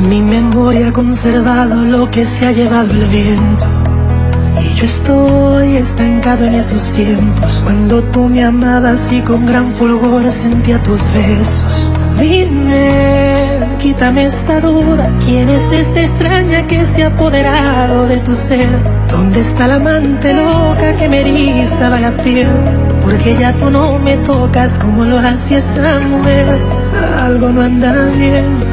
Mi memoria ha conservado lo que se ha llevado el viento. Y yo estoy estancado en esos tiempos, cuando tú me amabas y con gran fulgor sentía tus besos. Dime, quítame esta duda, ¿quién es esta extraña que se ha apoderado de tu ser? ¿Dónde está la amante loca que me erizaba la piel? Porque ya tú no me tocas como lo hacía esa mujer, algo no anda bien.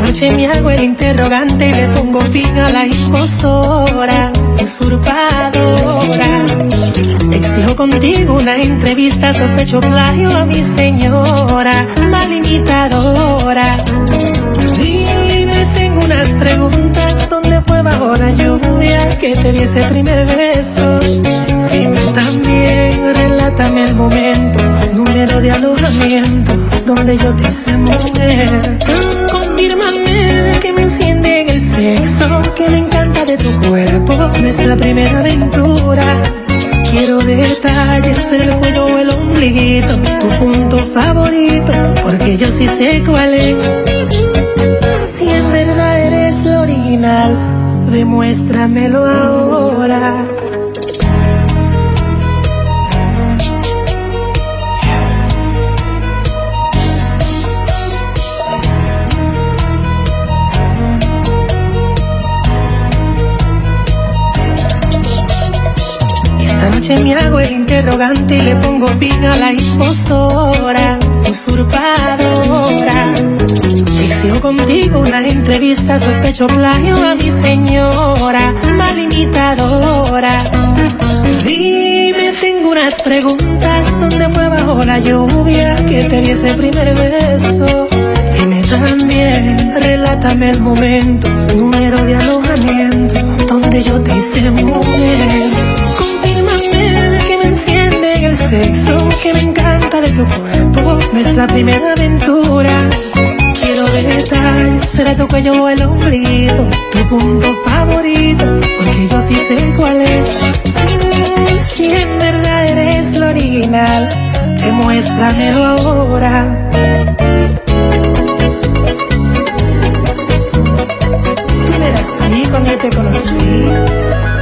Esta noche me hago el interrogante y le pongo fin a la impostora, usurpadora. Exijo contigo una entrevista, sospecho plagio a mi señora, mal imitadora. Dime, tengo unas preguntas, ¿dónde fue bajo la lluvia que te di ese primer beso? Dime también, relátame el momento, número de alojamiento, donde yo te hice mujer Confírmame que me enciende en el sexo, que me encanta de tu cuerpo, nuestra primera aventura. Quiero detalles, el cuello o el ombliguito, tu punto favorito, porque yo sí sé cuál es. Si en verdad eres lo original, demuéstramelo ahora. Noche me hago el interrogante y le pongo fin a la impostora, usurpadora. Exijo contigo una entrevista, sospecho plagio a mi señora, mal imitadora. Dime, tengo unas preguntas, ¿dónde fue bajo la lluvia que te di ese primer beso? Dime también, relátame el momento, número de alojamiento, donde yo te hice. tu nuestra primera aventura. Quiero detalles, será tu cuello o el ombligo, tu punto favorito, porque yo sí sé cuál es. Si en verdad eres lo original, demuéstramelo ahora. Tú eras así cuando te conocí